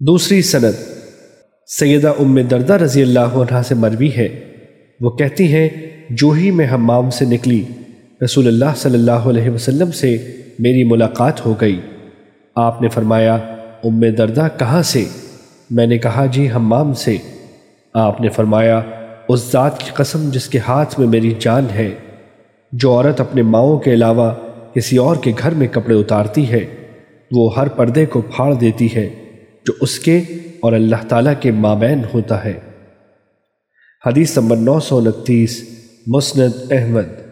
دوسری سند، سیدہ ام دردہ رضی اللہ عنہ سے مروی ہے۔ وہ کہتی ہیں، جو ہی میں حمام سے نکلی، رسول اللہ صلی اللہ علیہ وسلم سے میری ملاقات ہو گئی۔ آپ نے فرمایا، ام دردہ کہاں سے؟ میں نے کہا جی حمام سے۔ آپ نے فرمایا، اس ذات کی قسم جس کے ہاتھ میں میری جان ہے، جو عورت اپنے ماؤں کے علاوہ کسی اور کے گھر میں کپڑے اتارتی ہے، وہ ہر پردے کو پھاڑ دیتی ہے۔ جو اس کے اور اللہ تعالیٰ کے مابین ہوتا ہے۔ حدیث نمبر نو سو انتیس، مسند احمد۔